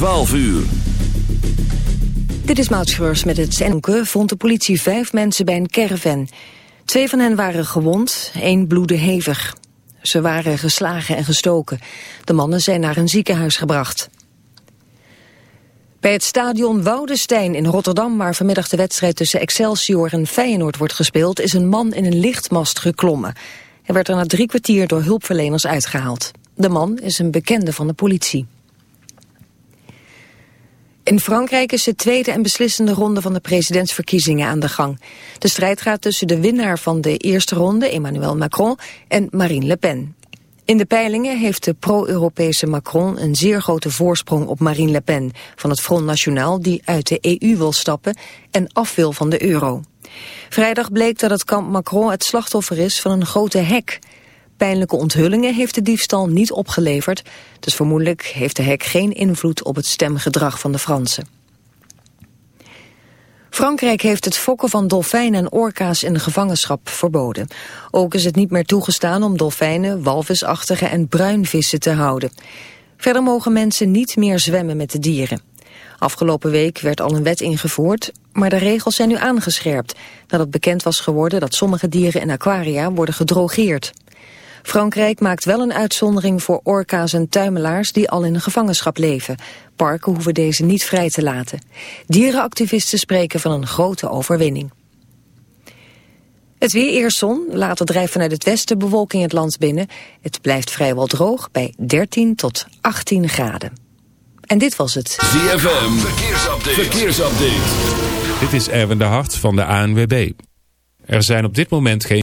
12 uur. Dit is Maud met het Zenke vond de politie vijf mensen bij een caravan. Twee van hen waren gewond, één bloedde hevig. Ze waren geslagen en gestoken. De mannen zijn naar een ziekenhuis gebracht. Bij het stadion Woudestein in Rotterdam, waar vanmiddag de wedstrijd tussen Excelsior en Feyenoord wordt gespeeld, is een man in een lichtmast geklommen. Hij werd er na drie kwartier door hulpverleners uitgehaald. De man is een bekende van de politie. In Frankrijk is de tweede en beslissende ronde van de presidentsverkiezingen aan de gang. De strijd gaat tussen de winnaar van de eerste ronde, Emmanuel Macron, en Marine Le Pen. In de peilingen heeft de pro-Europese Macron een zeer grote voorsprong op Marine Le Pen van het Front National die uit de EU wil stappen en af wil van de euro. Vrijdag bleek dat het kamp Macron het slachtoffer is van een grote hek. Pijnlijke onthullingen heeft de diefstal niet opgeleverd, dus vermoedelijk heeft de hek geen invloed op het stemgedrag van de Fransen. Frankrijk heeft het fokken van dolfijnen en orka's in de gevangenschap verboden. Ook is het niet meer toegestaan om dolfijnen, walvisachtige en bruinvissen te houden. Verder mogen mensen niet meer zwemmen met de dieren. Afgelopen week werd al een wet ingevoerd, maar de regels zijn nu aangescherpt... nadat bekend was geworden dat sommige dieren in aquaria worden gedrogeerd. Frankrijk maakt wel een uitzondering voor orka's en tuimelaars die al in de gevangenschap leven. Parken hoeven deze niet vrij te laten. Dierenactivisten spreken van een grote overwinning. Het weer eerst zon, later drijft vanuit het westen bewolking het land binnen. Het blijft vrijwel droog bij 13 tot 18 graden. En dit was het. ZFM, verkeersupdate. verkeersupdate. Dit is Erwin de Hart van de ANWB. Er zijn op dit moment geen...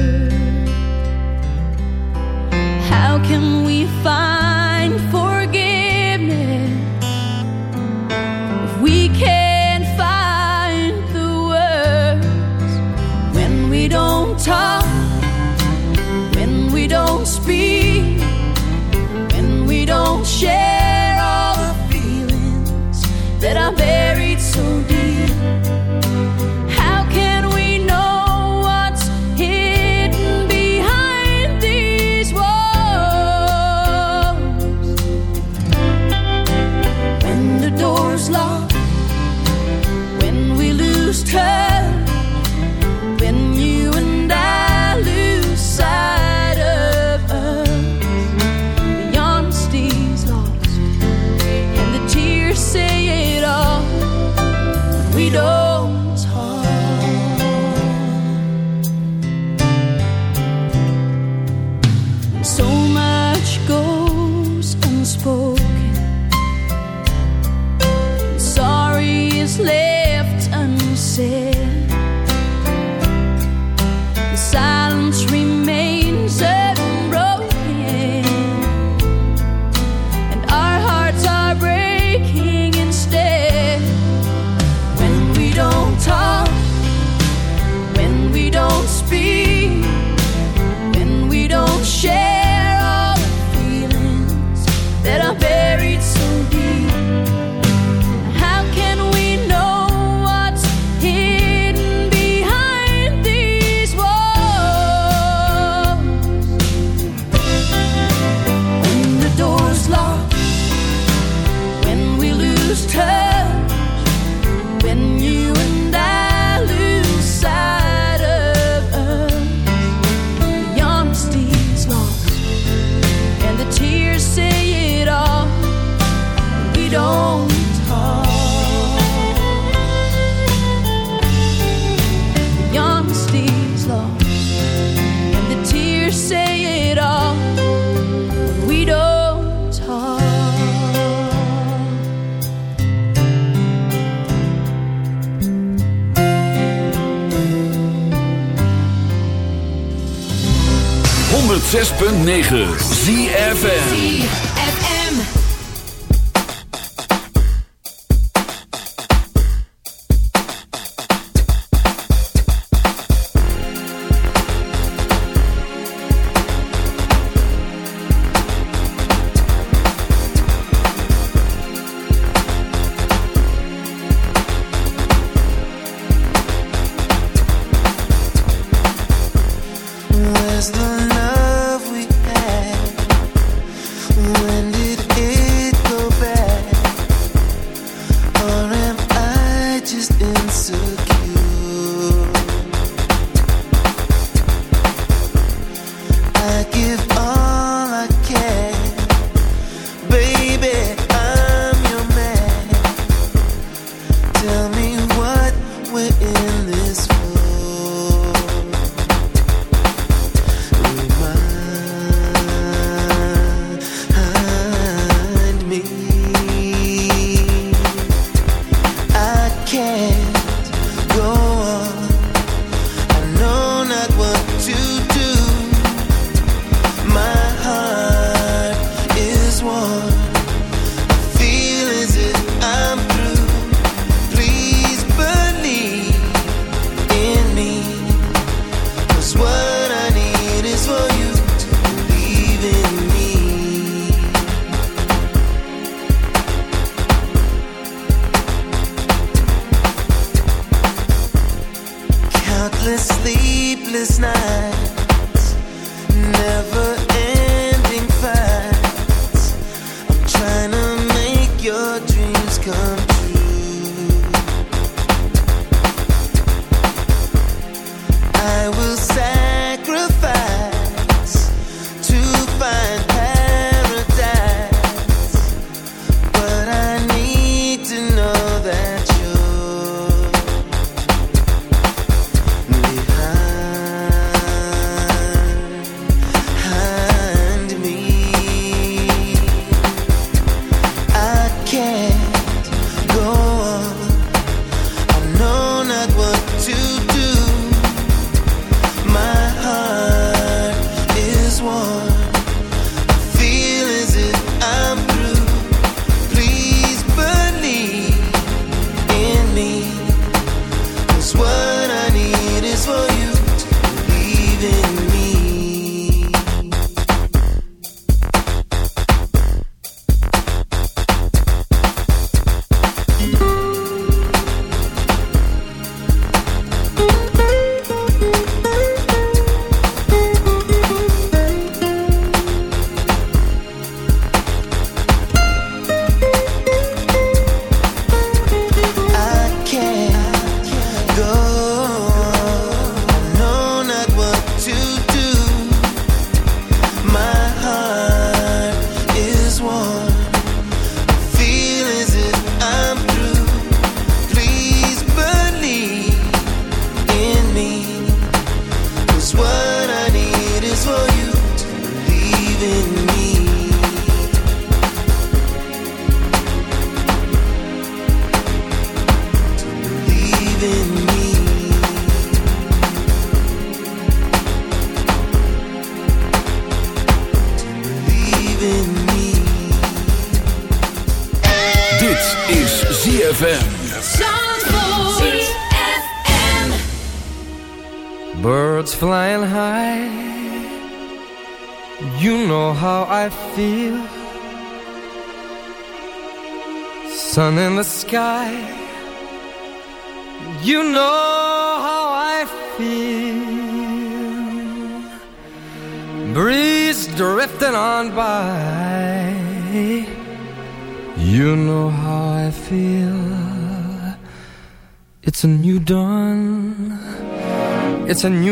106.9 ZFN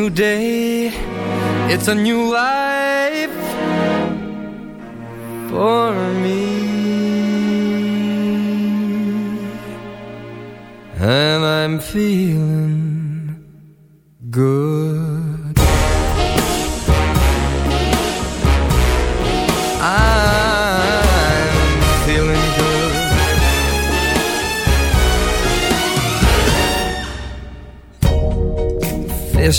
day, it's a new life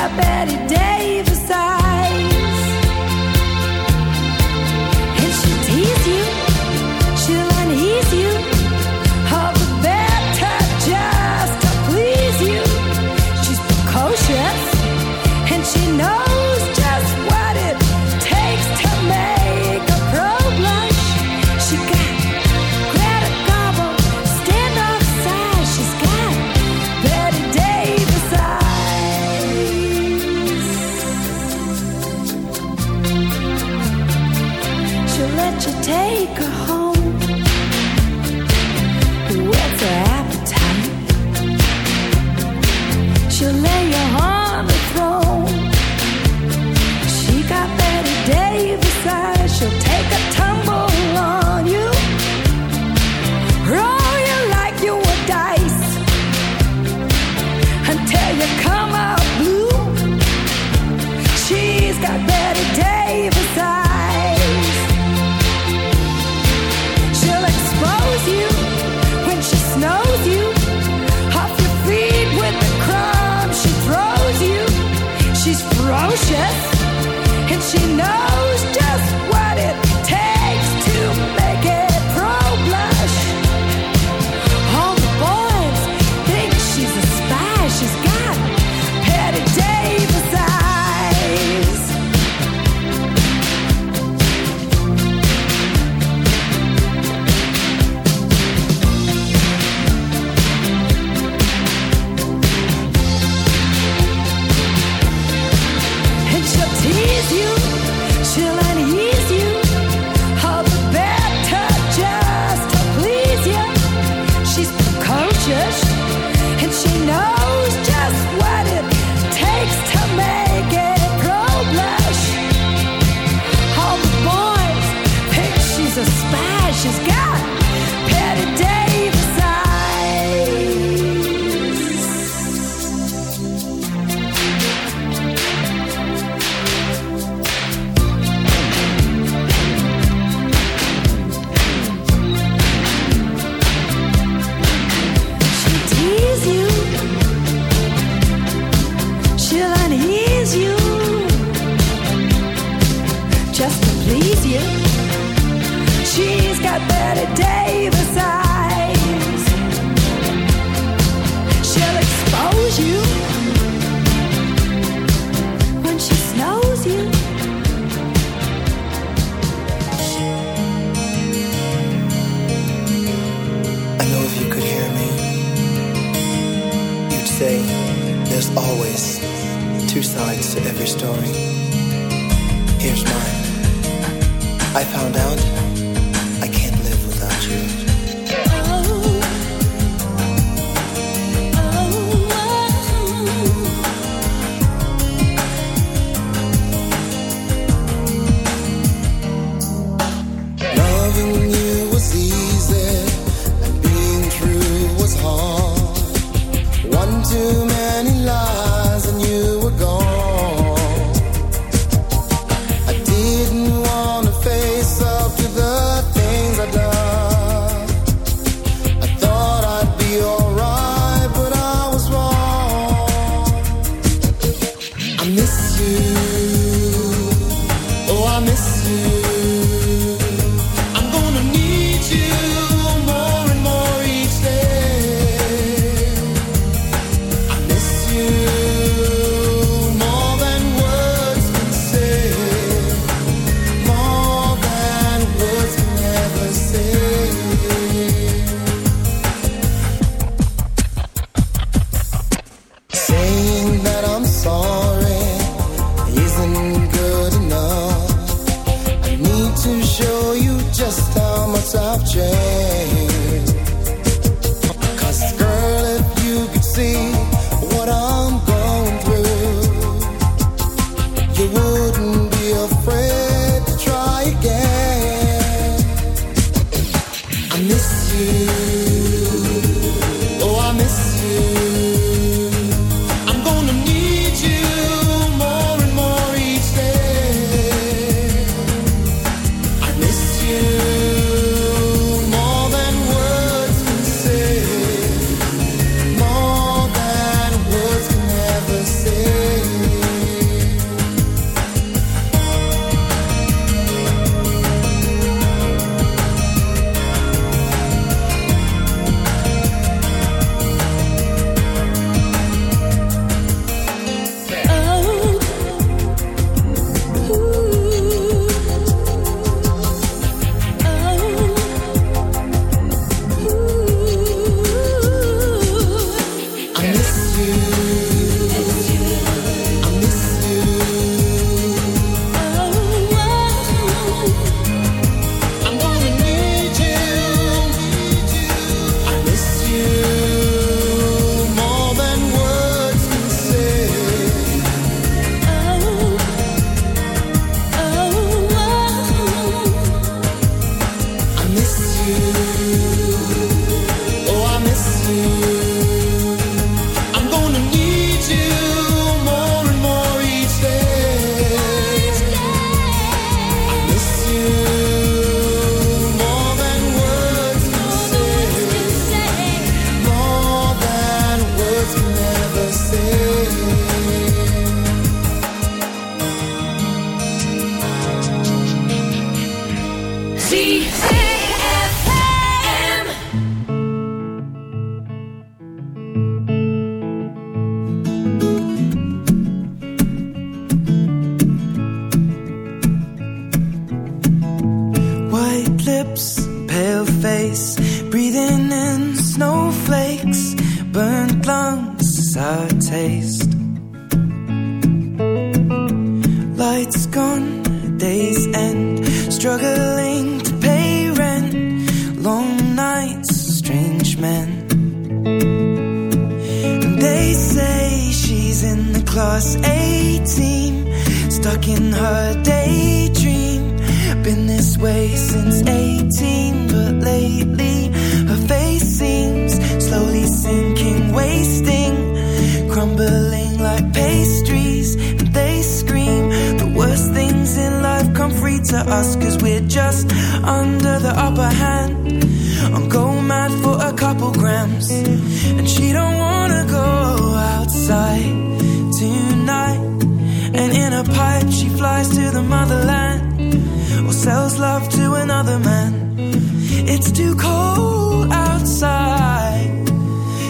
that Betty Davis eyes. another man. It's too cold outside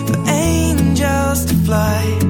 for angels to fly.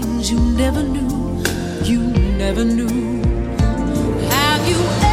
you never knew, you never knew. Have you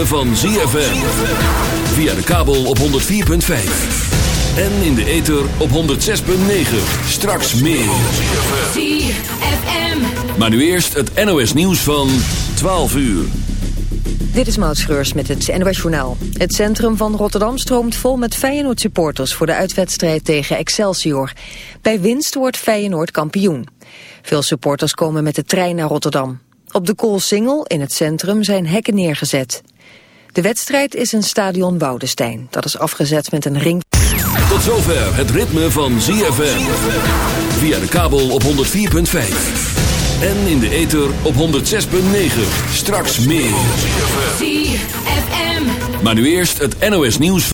van ZFM. Via de kabel op 104.5. En in de ether op 106.9. Straks meer. ZFM. Maar nu eerst het NOS nieuws van 12 uur. Dit is Maud Schreurs met het NOS Journaal. Het centrum van Rotterdam stroomt vol met Feyenoord-supporters... voor de uitwedstrijd tegen Excelsior. Bij winst wordt Feyenoord kampioen. Veel supporters komen met de trein naar Rotterdam. Op de Koolsingel in het centrum zijn hekken neergezet. De wedstrijd is in stadion Woudestein. Dat is afgezet met een ring. Tot zover het ritme van ZFM. Via de kabel op 104.5. En in de ether op 106.9. Straks meer. ZFM. Maar nu eerst het NOS nieuws.